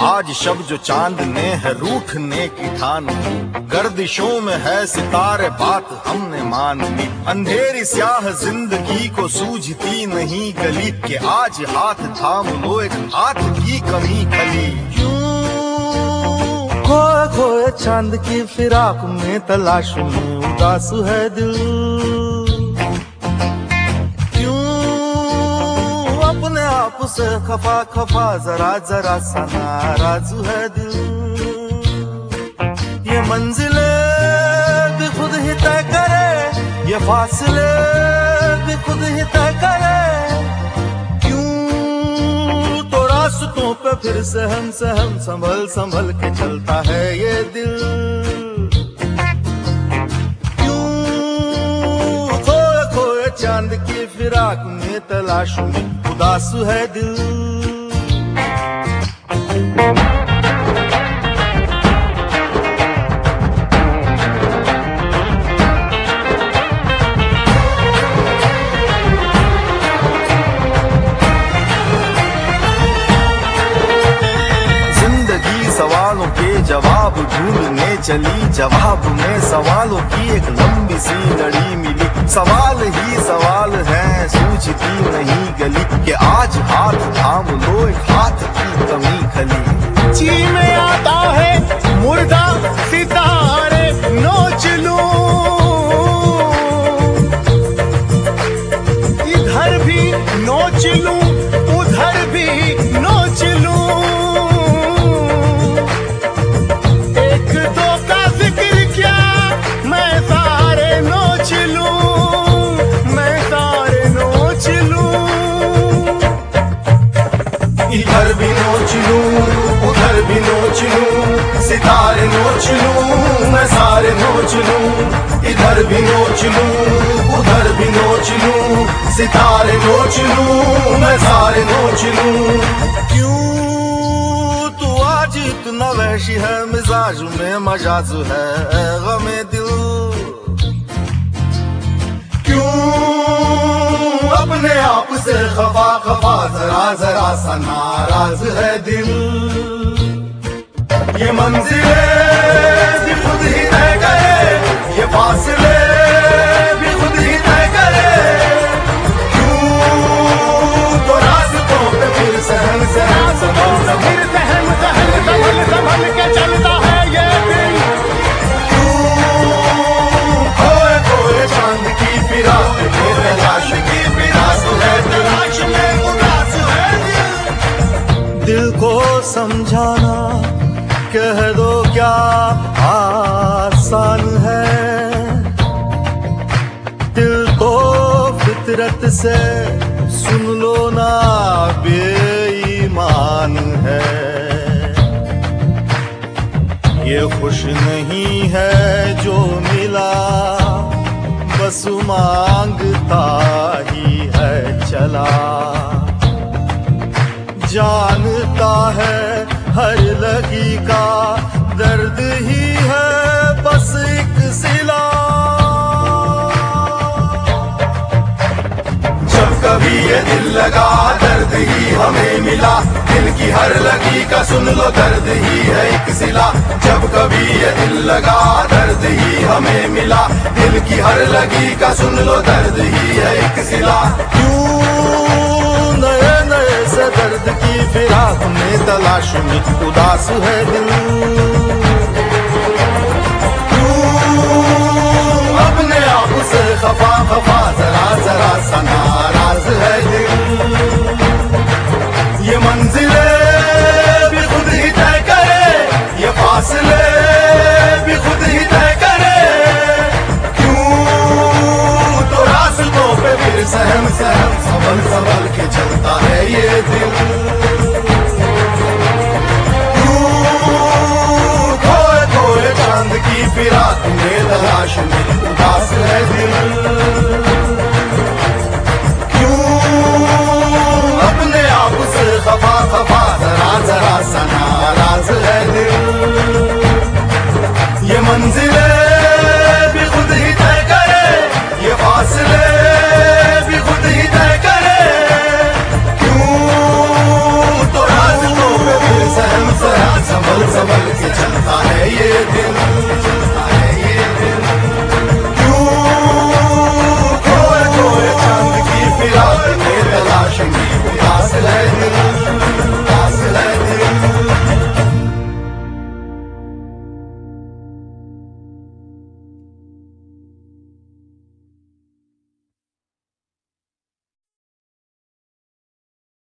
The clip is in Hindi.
आज शब जो चाँद ने है रूठने की ठान गर्दिशों में है सितारे बात हमने मान ली। अंधेरी स्याह ज़िंदगी को सूझती नहीं गली के आज हाथ थाम लो एक हाथ की कमी खली। खोए खोए चाँद की फिराक में तलाश में उदास है दिल? से खफा खफा, जरा जरा सा नाराज़ है दिल। ये मंजिले भी खुद ही तय करे, ये फासले भी खुद ही तय करे। रास्तों पे फिर सहम सहम, संभल संभल के चलता है ये दिल। क्यों खोए खोए चाँद की फिराक में तलाश में उदास है दिल। जवाब ढूँढने चली। जवाब में सवालों की एक लंबी सी लड़ी मिली। सवाल ही सवाल है, सूझती नहीं गली। के आज हाथ थाम लो, एक हाथ की कमी खली। जी में इधर भी नोच लूँ, उधर भी नोच लूँ, सितारे नोच लूँ मैं सारे नोच लूँ, इधर भी नोच लूँ, उधर भी नोच लूँ, सितारे नोच लूँ मैं सारे नोच लूँ। क्यों तू आज इतना वहशी है, मिजाज में मजाज है, गमे दिल? अपने आप से खफा खफा जरा जरा सा नाराज़ है दिल। ये मंजिले समझाना, कह दो क्या आसान है? दिल को फितरत से सुन लो ना, बेईमान है। ये खुश नहीं है जो मिला, बस माँगता ही है चला। जानता है हर लगी का दर्द ही है, बस एक सिला। जब कभी ये दिल लगा, दर्द ही हमें मिला। दिल की हर लगी का सुन लो, दर्द ही है एक सिला। जब कभी ये दिल लगा, दर्द ही हमें मिला। दिल की हर लगी का सुन लो, दर्द ही है एक सिला। क्यों में तलाश में उदास है दिल।